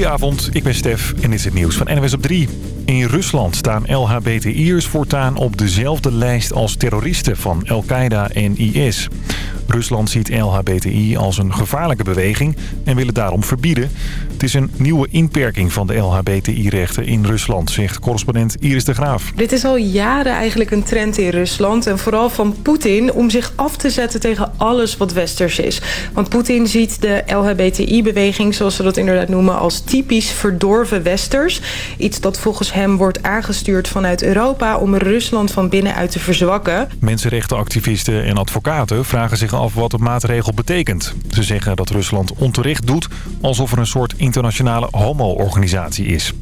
Goedenavond, ik ben Stef en dit is het nieuws van NWS op 3. In Rusland staan LHBTI'ers voortaan op dezelfde lijst als terroristen van Al-Qaeda en IS. Rusland ziet LHBTI als een gevaarlijke beweging en wil het daarom verbieden. Het is een nieuwe inperking van de LHBTI-rechten in Rusland, zegt correspondent Iris de Graaf. Dit is al jaren eigenlijk een trend in Rusland en vooral van Poetin om zich af te zetten tegen alles wat westers is. Want Poetin ziet de LHBTI-beweging, zoals ze dat inderdaad noemen, als typisch verdorven westers. Iets dat volgens hem wordt aangestuurd vanuit Europa om Rusland van binnenuit te verzwakken. Mensenrechtenactivisten en advocaten vragen zich af wat de maatregel betekent. Ze zeggen dat Rusland onterecht doet alsof er een soort internationale homo-organisatie is.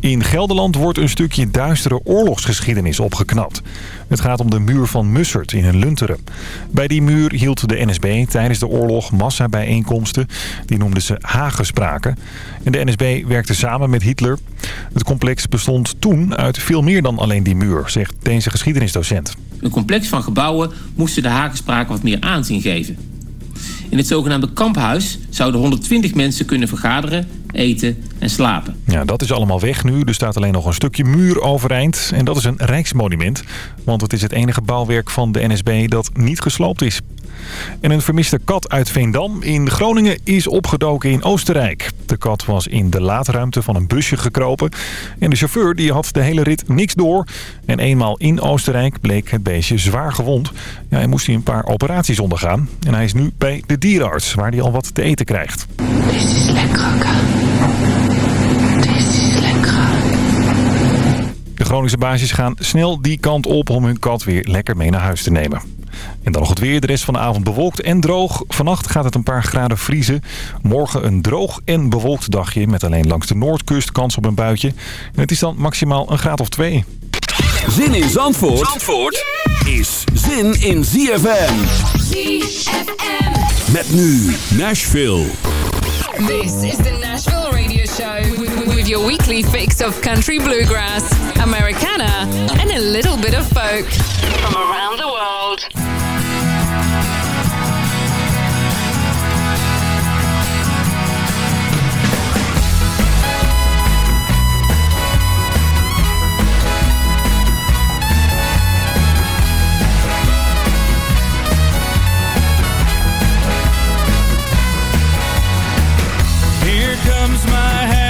In Gelderland wordt een stukje duistere oorlogsgeschiedenis opgeknapt. Het gaat om de muur van Mussert in Lunteren. Bij die muur hield de NSB tijdens de oorlog massabijeenkomsten. Die noemden ze Hagespraken. En de NSB werkte samen met Hitler. Het complex bestond toen uit veel meer dan alleen die muur, zegt deze geschiedenisdocent. Een complex van gebouwen moesten de Hagenspraken wat meer aanzien geven. In het zogenaamde kamphuis zouden 120 mensen kunnen vergaderen, eten en slapen. Ja, dat is allemaal weg nu. Er staat alleen nog een stukje muur overeind. En dat is een rijksmonument. Want het is het enige bouwwerk van de NSB dat niet gesloopt is. En een vermiste kat uit Veendam in Groningen is opgedoken in Oostenrijk. De kat was in de laadruimte van een busje gekropen. En de chauffeur die had de hele rit niks door. En eenmaal in Oostenrijk bleek het beestje zwaar gewond. Ja, hij moest hij een paar operaties ondergaan. En hij is nu bij de dierenarts, waar hij al wat te eten krijgt. Dit is lekker, Dit is lekker. De Groningse baasjes gaan snel die kant op om hun kat weer lekker mee naar huis te nemen. En dan nog het weer. De rest van de avond bewolkt en droog. Vannacht gaat het een paar graden vriezen. Morgen een droog en bewolkt dagje. Met alleen langs de noordkust kans op een buitje. En het is dan maximaal een graad of twee. Zin in Zandvoort, Zandvoort is zin in ZFM. ZFM. Met nu Nashville. This is the Nashville Radio Show. your weekly fix of country bluegrass, Americana, and a little bit of folk. From around the world. comes my hand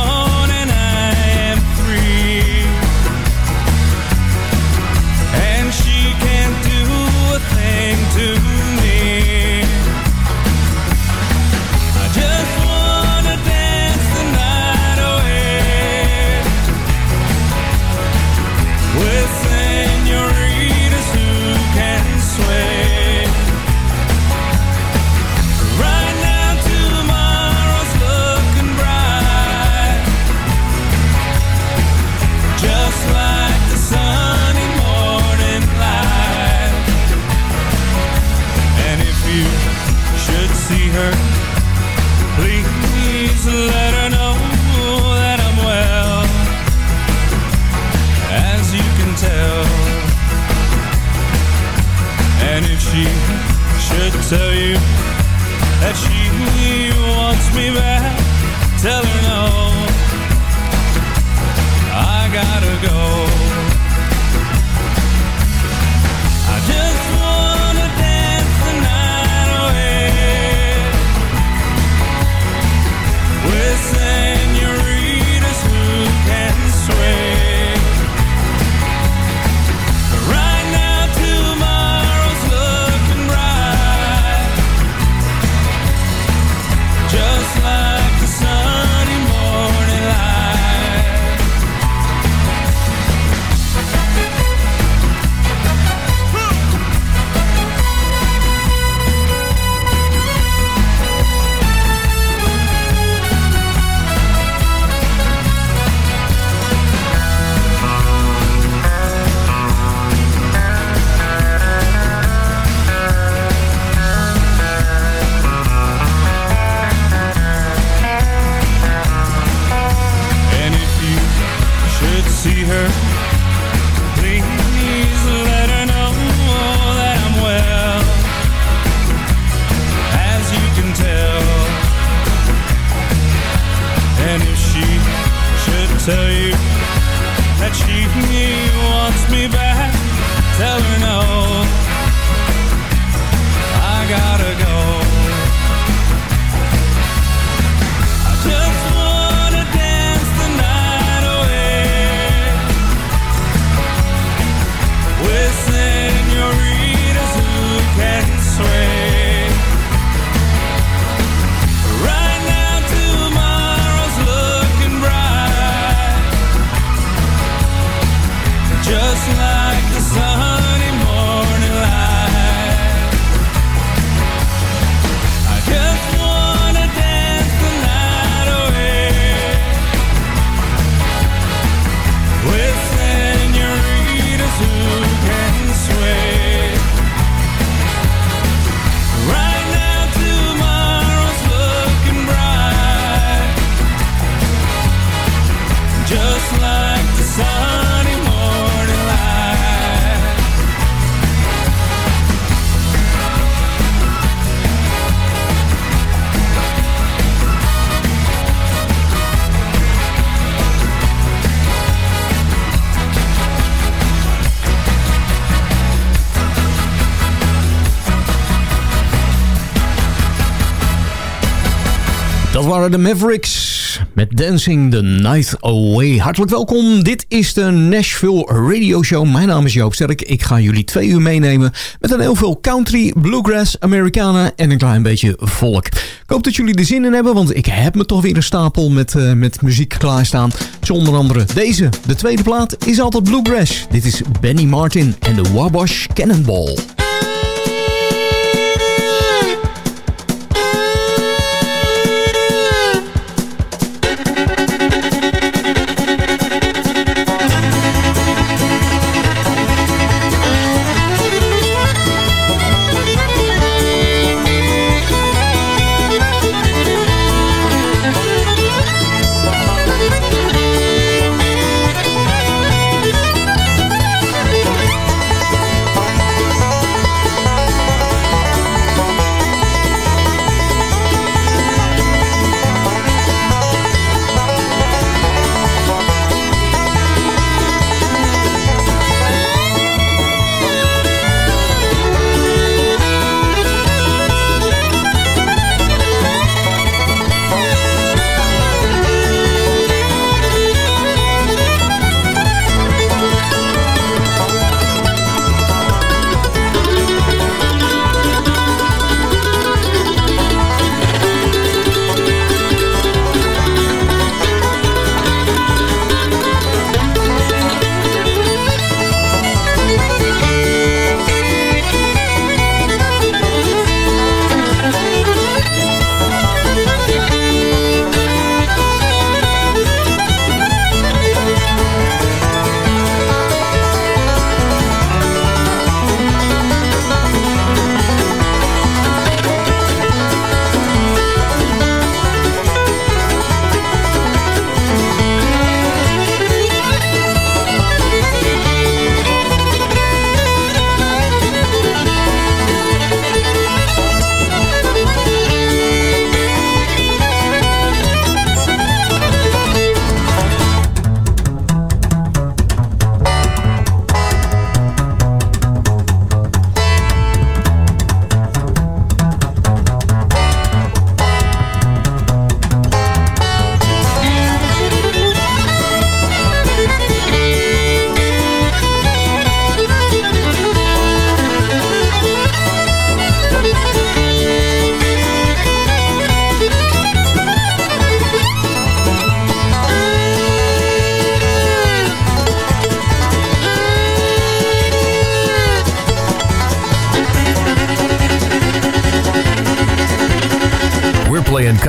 de Mavericks met Dancing the Night Away. Hartelijk welkom, dit is de Nashville Radio Show. Mijn naam is Joop Sterk. Ik ga jullie twee uur meenemen met een heel veel country, bluegrass, Americana en een klein beetje volk. Ik hoop dat jullie er zin in hebben, want ik heb me toch weer een stapel met, eh, met muziek klaarstaan. Zo onder andere deze. De tweede plaat is altijd bluegrass. Dit is Benny Martin en de Wabash Cannonball.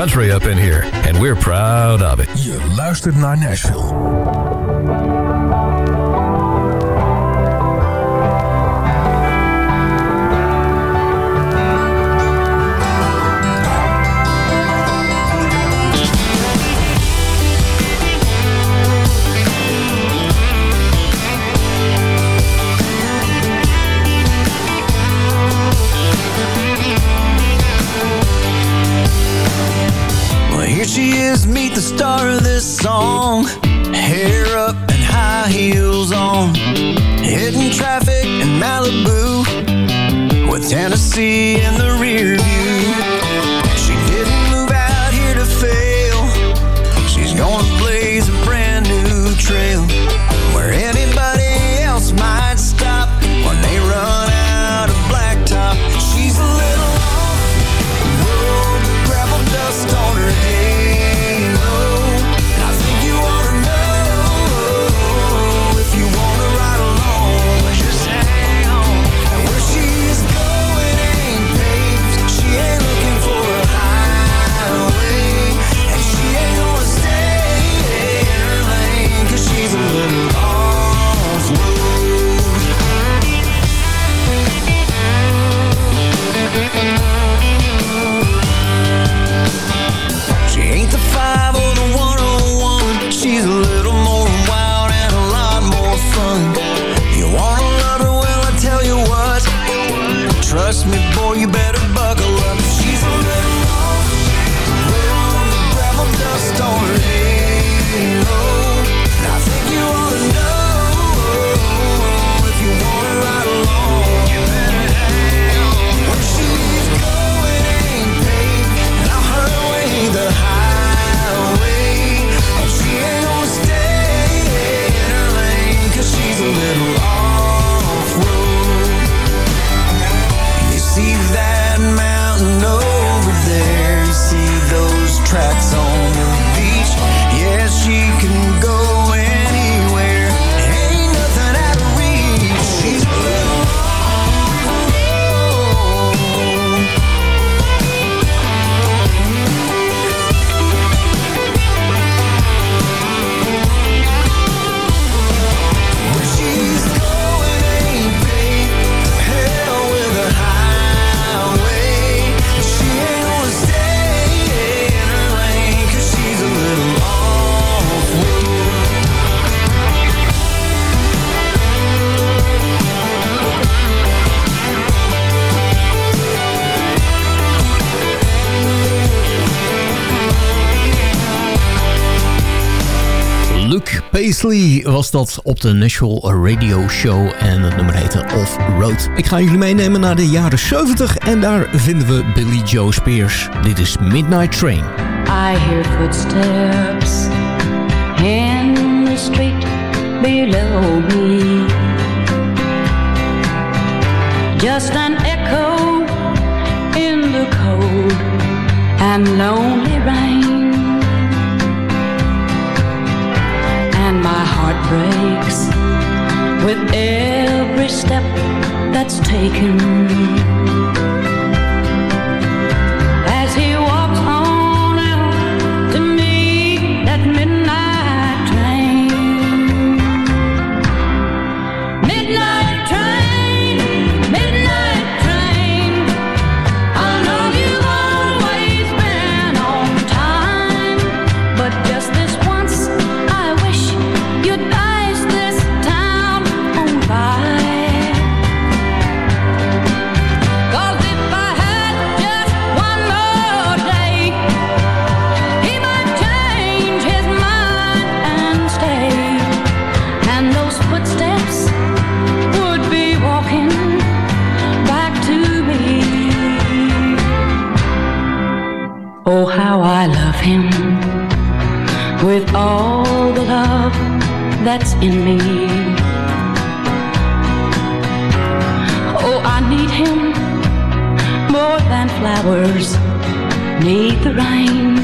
Country up in here, and we're proud of it. Je luistert naar Nashville. is meet the star of this song. Hair up and high heels on. Hitting traffic in Malibu. With Tennessee in the rear view. Was dat op de National Radio Show en het nummer heette Off Road. Ik ga jullie meenemen naar de jaren 70 en daar vinden we Billy Joe Spears. Dit is Midnight Train. I hear footsteps in the street below me. Just an echo in the cold and lonely rain. heart breaks with every step that's taken. in me. Oh, I need him more than flowers need the rain.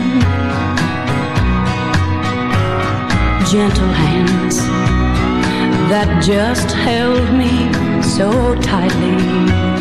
Gentle hands that just held me so tightly.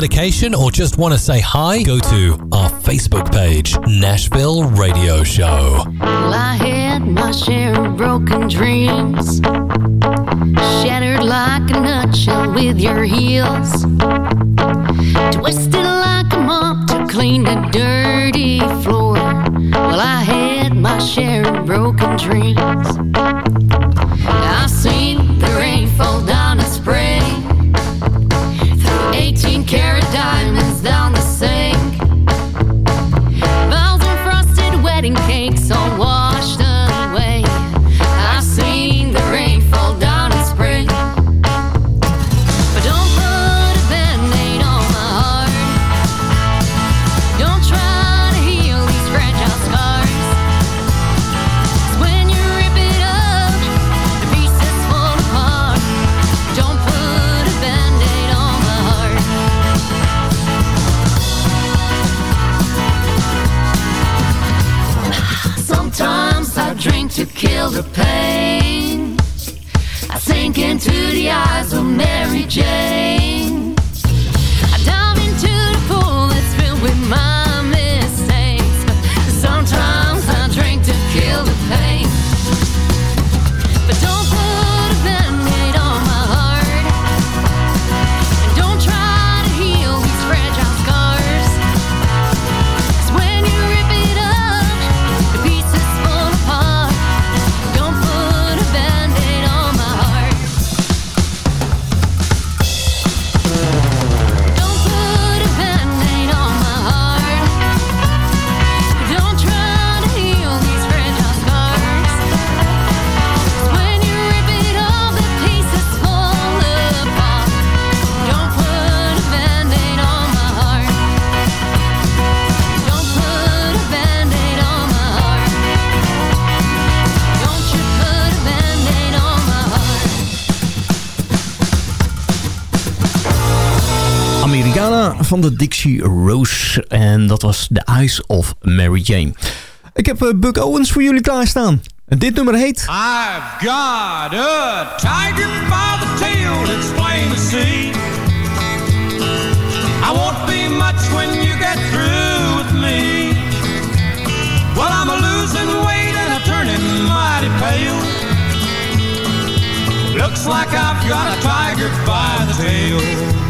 Dedication, or just want to say hi, go to our Facebook page, Nashville Radio Show. Well, I had my share of broken dreams, shattered like a nutshell with your heels, twisted like a mop to clean the dirty floor. Well, I had my share of broken dreams. I've seen the rain fall down Mary Jane. Van de Dixie Rose. En dat was The Eyes of Mary Jane. Ik heb eh, Buck Owens voor jullie klaarstaan. En dit nummer heet... I've got a tiger by the tail, it's plain to see. I won't be much when you get through with me. Well, I'm a losing weight and a turning mighty pale. Looks like I've got a tiger by the tail.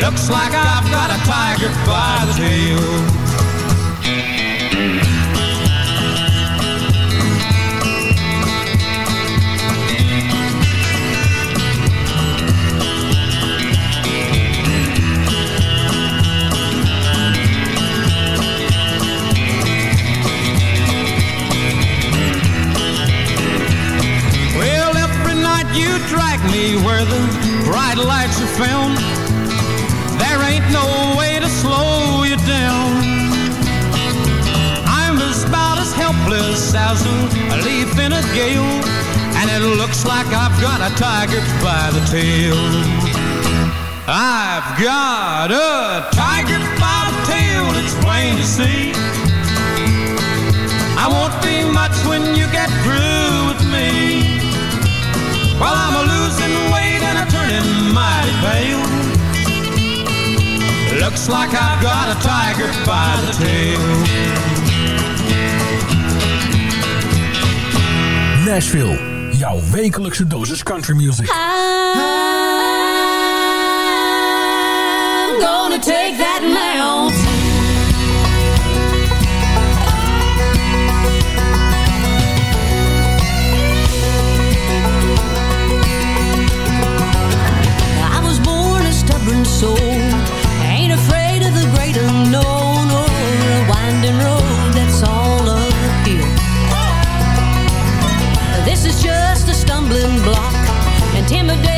Looks like I've got a tiger by the tail. Well, every night you drag me where the bright lights are found. There ain't no way to slow you down. I'm about as helpless as a leaf in a gale, and it looks like I've got a tiger by the tail. I've got a tiger by the tail, it's plain to see. I won't be much when you get through with me. Well, I'm a losing weight and a turning mighty pale. Looks like I've got a tiger by the tail. Nashville, jouw wekelijkse dosis country music. I'm gonna take that mountain. intimidated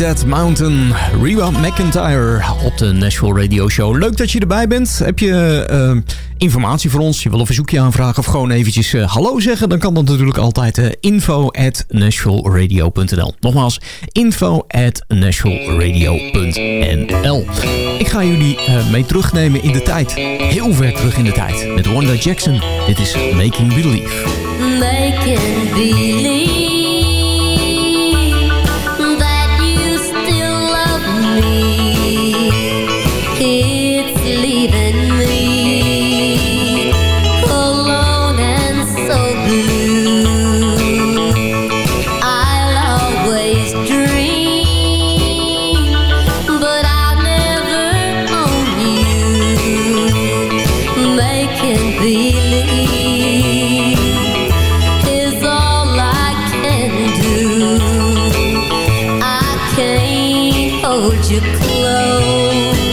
That Mountain, Reba McIntyre op de Nashville Radio Show. Leuk dat je erbij bent. Heb je eh, informatie voor ons? Je wil een verzoekje aanvragen of gewoon eventjes eh, hallo zeggen? Dan kan dat natuurlijk altijd uh, info at Nogmaals, info at Ik ga jullie mee terugnemen in de tijd. Heel ver terug in de tijd. Met Wanda Jackson. Dit is Making Believe. Making Believe. hold you close.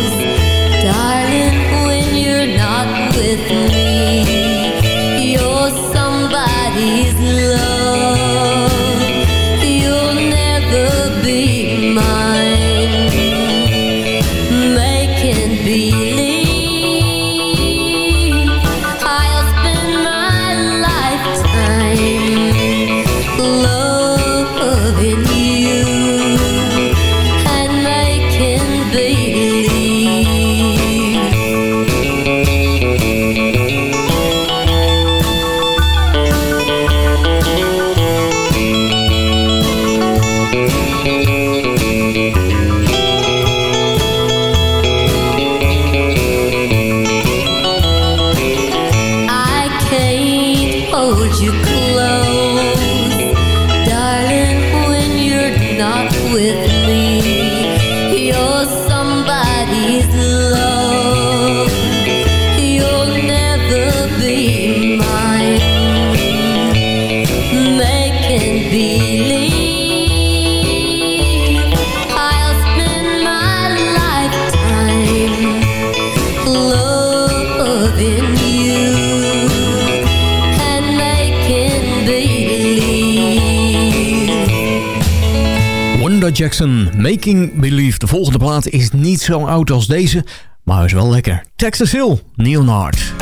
Jackson, Making Believe. De volgende plaat is niet zo oud als deze, maar is wel lekker. Texas Hill, Leonard.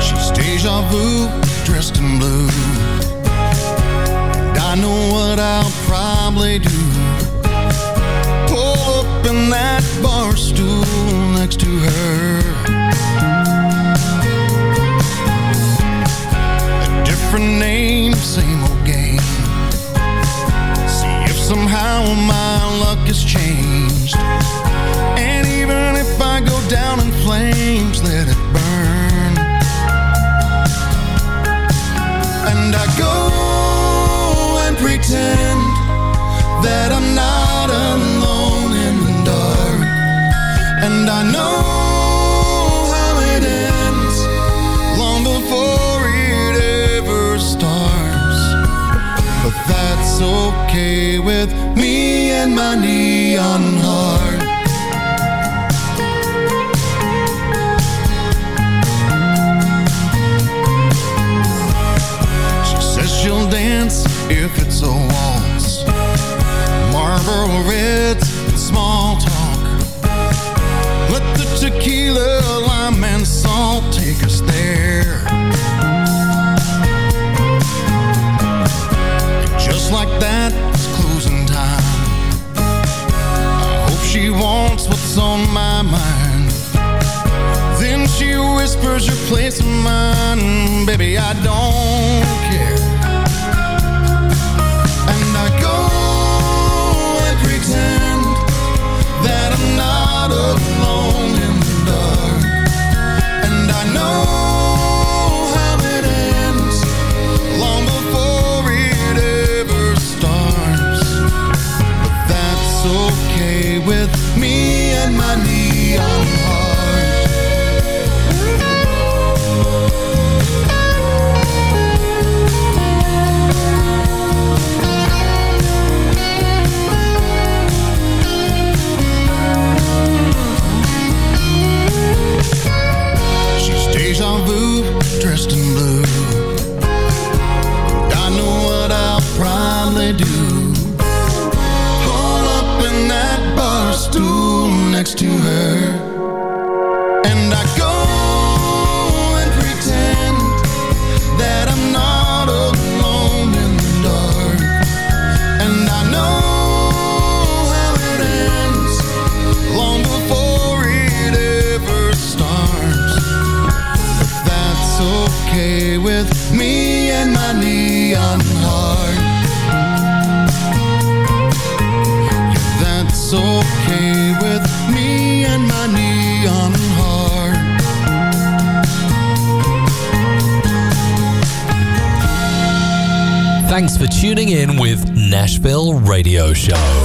She's deja vu, dressed in blue I know what I'll probably do. Pull up in that bar stool next to her. A different name, same old game. See if somehow my luck has changed. And even if I go down in flames my neon baby, I don't care. And I go and pretend that I'm not alone in the dark. And I know how it ends long before it ever starts. But that's okay with me and my neon Radio Show.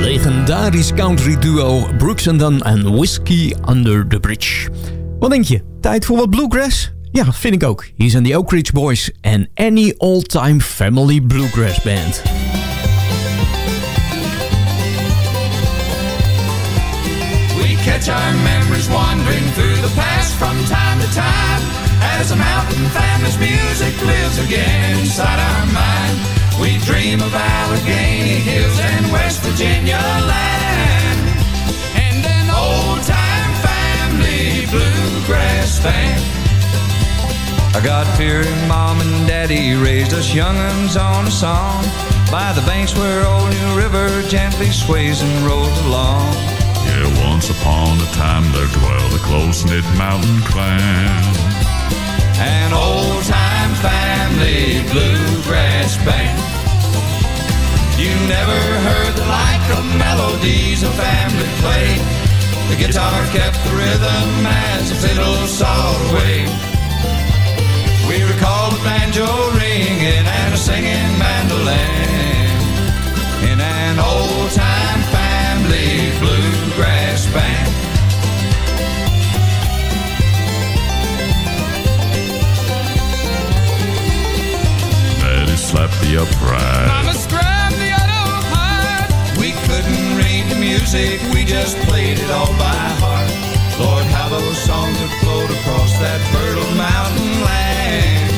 Legendarisch country duo Brooks and Dunn en Whiskey Under the Bridge. Wat denk je? Tijd voor wat bluegrass? Ja, vind ik ook. Hier zijn de Oak Ridge Boys en Any Old Time Family Bluegrass Band. We catch our memories wandering through the past from time to time. As a mountain family's music lives again inside our mind. We dream of Allegheny Hills and West Virginia land. And an old time family bluegrass band. I got fearing mom and daddy raised us young'uns on a song by the banks where old New River gently sways and rolls along. Yeah, once upon a time there dwelled a close-knit mountain clan. An old time family bluegrass band. You never heard the like of melodies a family played. The guitar kept the rhythm as the fiddle sawed away. We recall the banjo ringing and a singing mandolin in an old time slapped the upright. Mama scrubbed the auto hard. We couldn't read the music, we just played it all by heart. Lord, how those songs have flowed across that fertile mountain land.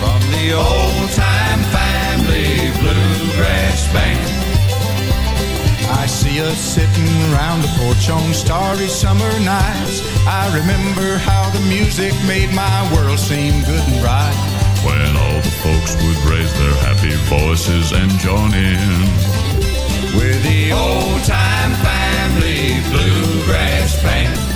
From the old time family bluegrass band. I see us sitting round the porch on starry summer nights. I remember how the music made my world seem good and right. When all the folks would raise their happy voices and join in. We're the old time family bluegrass band.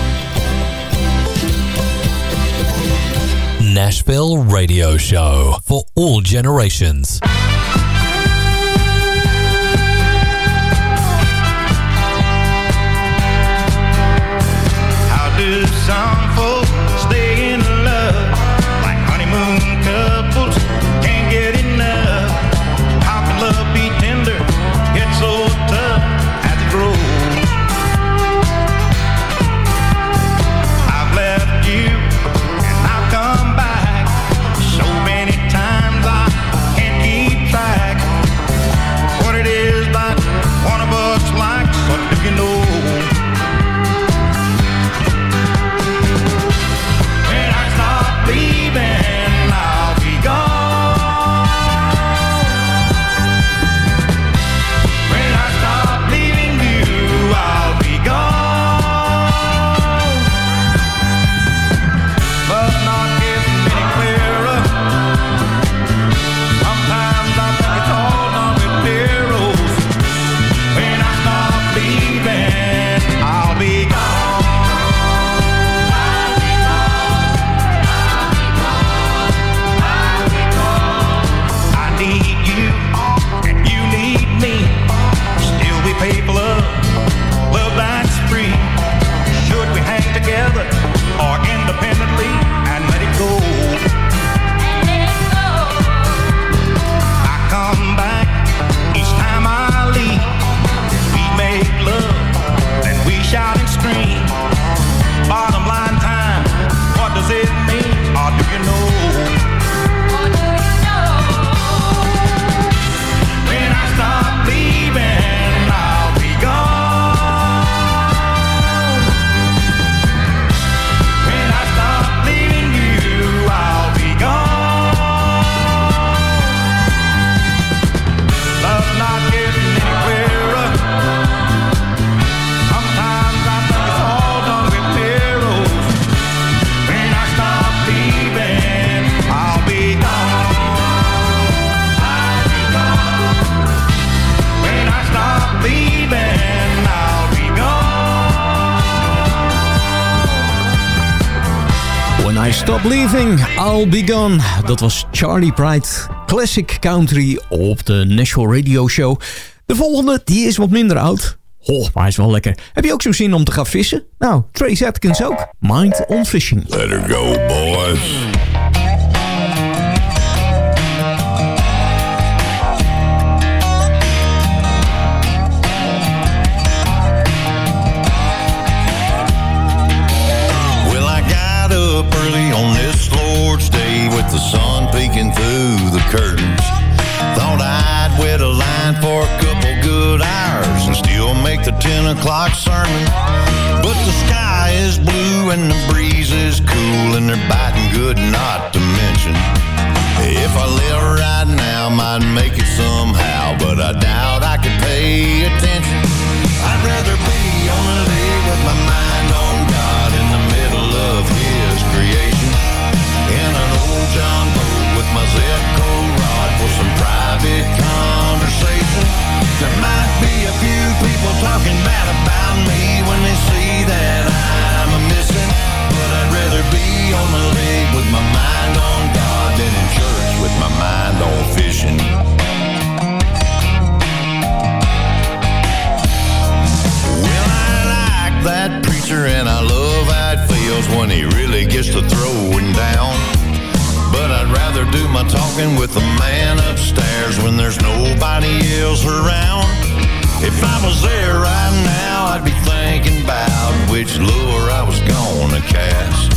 Nashville Radio Show for all generations. Leaving, I'll Be Gone. Dat was Charlie Pride, Classic Country op de National Radio Show. De volgende, die is wat minder oud. Oh, maar is wel lekker. Heb je ook zo zin om te gaan vissen? Nou, Trace Atkins ook. Mind on Fishing. Let her go, boys. The sun peeking through the curtains. Thought I'd wet a line for a couple good hours and still make the 10 o'clock sermon. But the sky is blue and the breeze is cool and they're biting good not to mention. If I live right now, might make it somehow, but I doubt I could pay attention. Talking bad about me when they see that I'm a missing. But I'd rather be on the lake with my mind on God than in church with my mind on fishing. Well, I like that preacher and I love how it feels when he really gets to throwing down. But I'd rather do my talking with the man upstairs when there's nobody else around. If I was there right now, I'd be thinking about which lure I was gonna cast.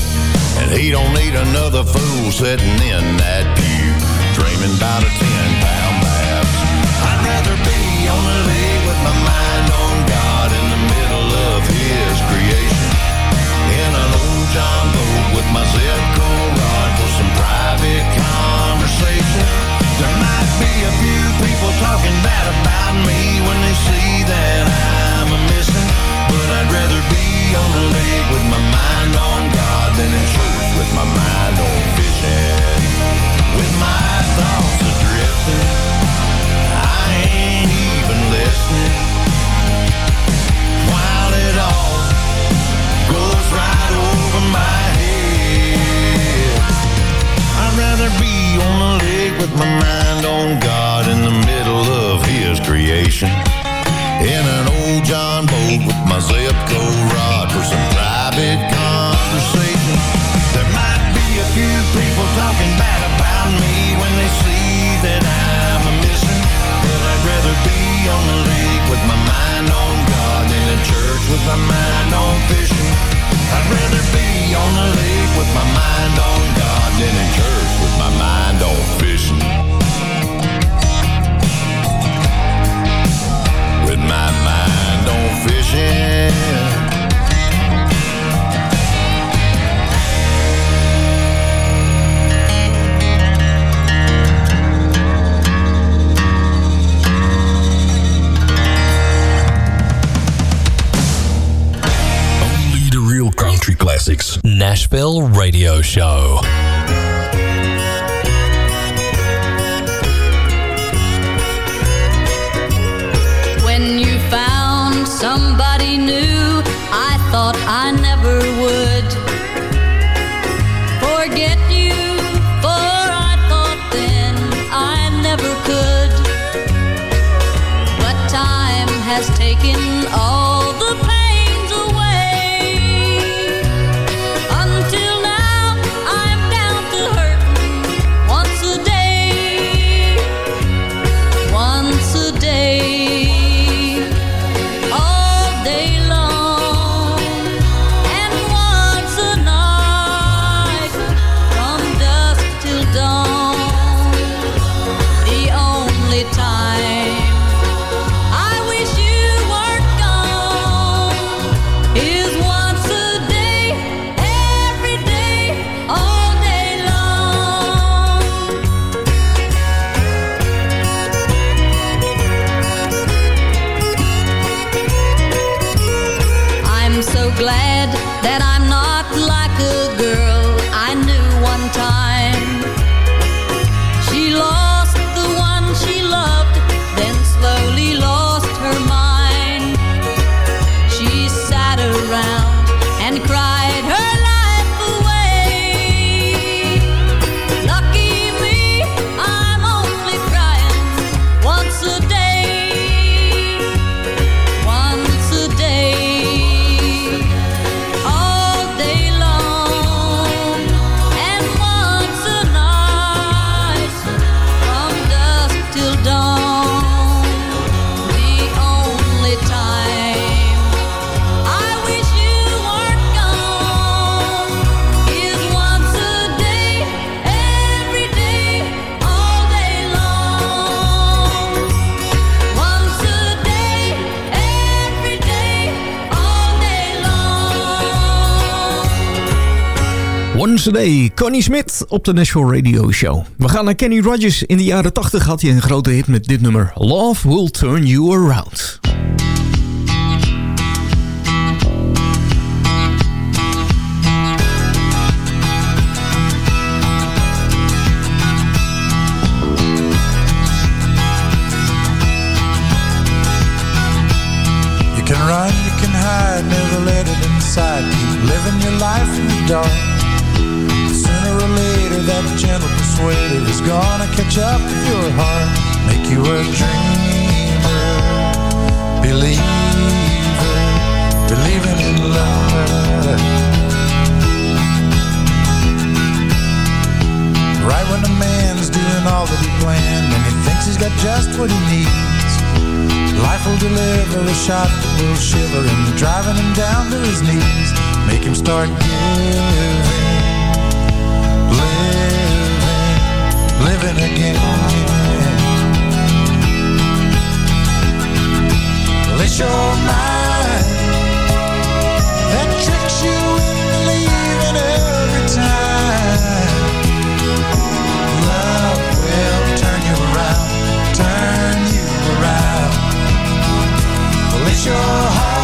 And he don't need another fool sitting in that pew, dreaming about a ten pound bass. I'd rather be on the lake with my mind has taken all Once a Day. Connie Smith op de Nashville Radio Show. We gaan naar Kenny Rogers. In de jaren 80 had hij een grote hit met dit nummer. Love Will Turn You Around. You can run, you can hide, never let it inside. Keep living your life in the dark. Gentle persuader is gonna catch up with your heart. Make you a dreamer, believer, believing in love. Right when a man's doing all that he planned and he thinks he's got just what he needs. Life will deliver a shot that will shiver him, driving him down to his knees. Make him start giving, living again. Well, it's your mind that tricks you into believing every time. Love will turn you around, turn you around. Well, it's your heart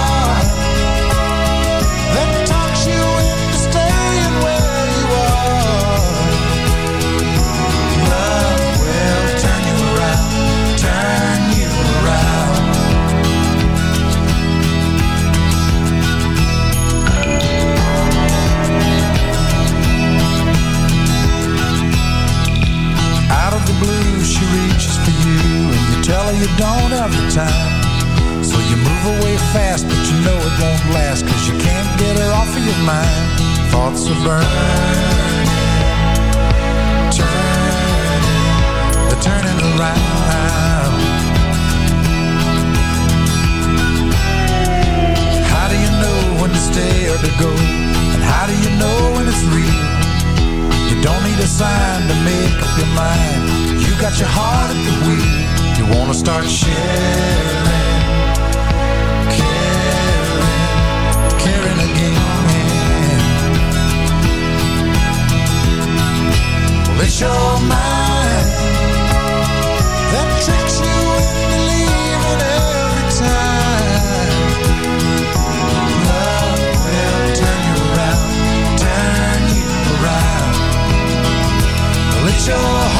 you don't have the time. So you move away fast, but you know it won't last, cause you can't get her off of your mind. Thoughts are burning, turning, they're turning around. How do you know when to stay or to go? And how do you know when it's real? You don't need a sign to make up your mind. You got your heart at the wheel. Wanna start sharing, caring, caring again. Well, it's your mind that tricks you into leaving every time. Love will turn you around, turn you around. Well, it's your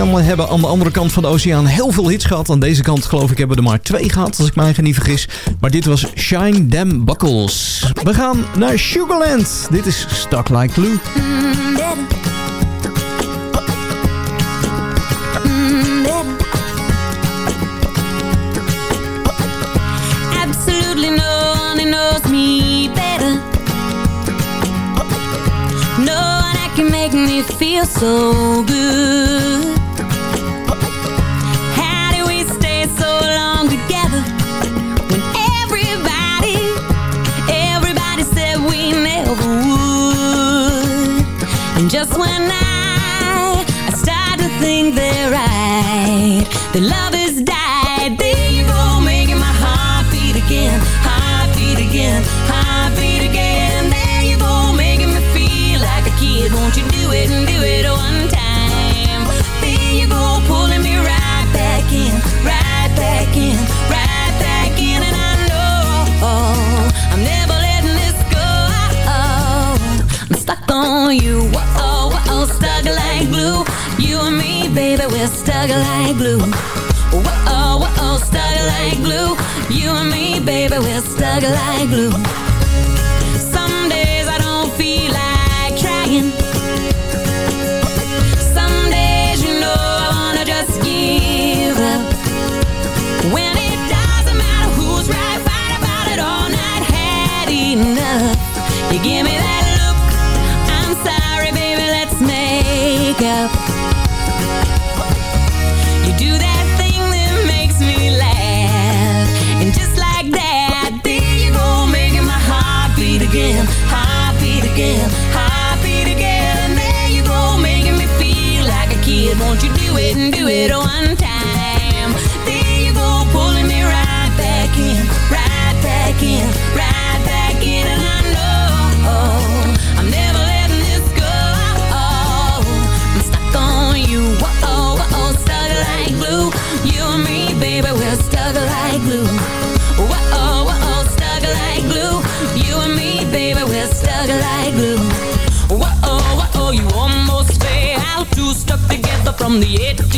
mannen hebben aan de andere kant van de oceaan heel veel hits gehad. Aan deze kant geloof ik hebben we er maar twee gehad, als ik mij niet vergis. Maar dit was Shine Them Buckles. We gaan naar Sugarland. Dit is Stuck Like Glue. make me feel so good just when I, I start to think they're right. The love has died. There you go, making my heart beat again. Heart beat again, heart beat again. There you go, making me feel like a kid. Won't you do it and do it one time? There you go, pulling me right back in. Right back in, right back in. And I know I'm never letting this go. I'm stuck on you. that we're stuck like glue. Whoa, whoa, stuck like glue. You and me, baby, we're stuck like glue do it and do it. Oh, the 8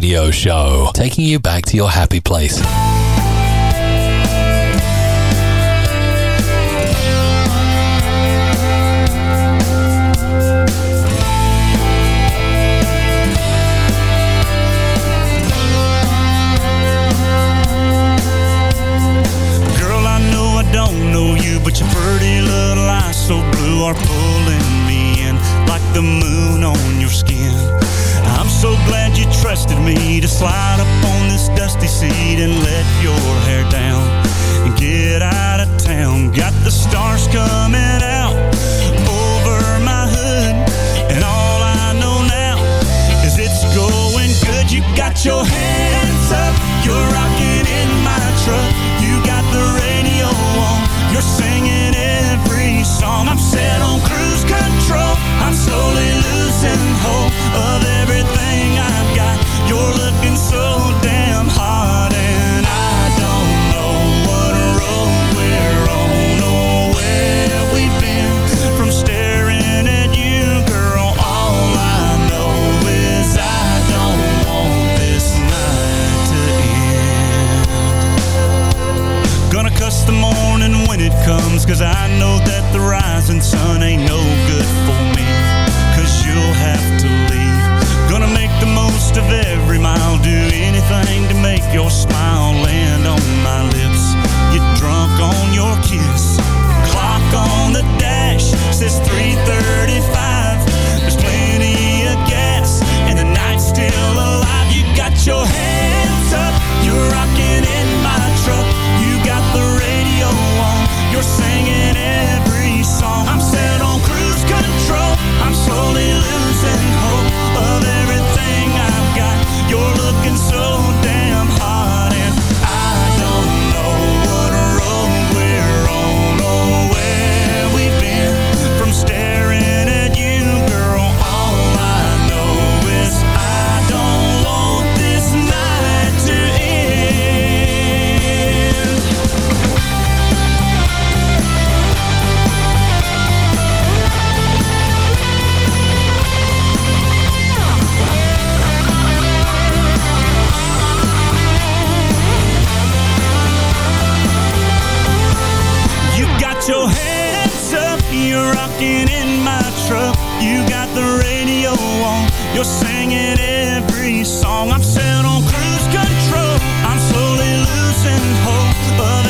radio show, taking you back to your happy place. Girl, I know I don't know you, but your pretty little eyes so blue are blue. requested me to slide up on this dusty seat and let your hair down and get out of town. Got the stars coming out over my hood, and all I know now is it's going good. You got your hands up, you're rocking in my truck. You got the radio on, you're singing every song. I'm set on cruise control, I'm slowly losing hope of it. comes Cause I know that the rising sun ain't no good for me Cause you'll have to leave. Gonna make the most of every mile Do anything to make your smile land on my lips. Get drunk on your kiss. Clock on the dash says 335 There's plenty of gas And the night's still alive. You got your head. You're rocking in my truck. You got the radio on. You're singing every song. I'm set on cruise control. I'm slowly losing hope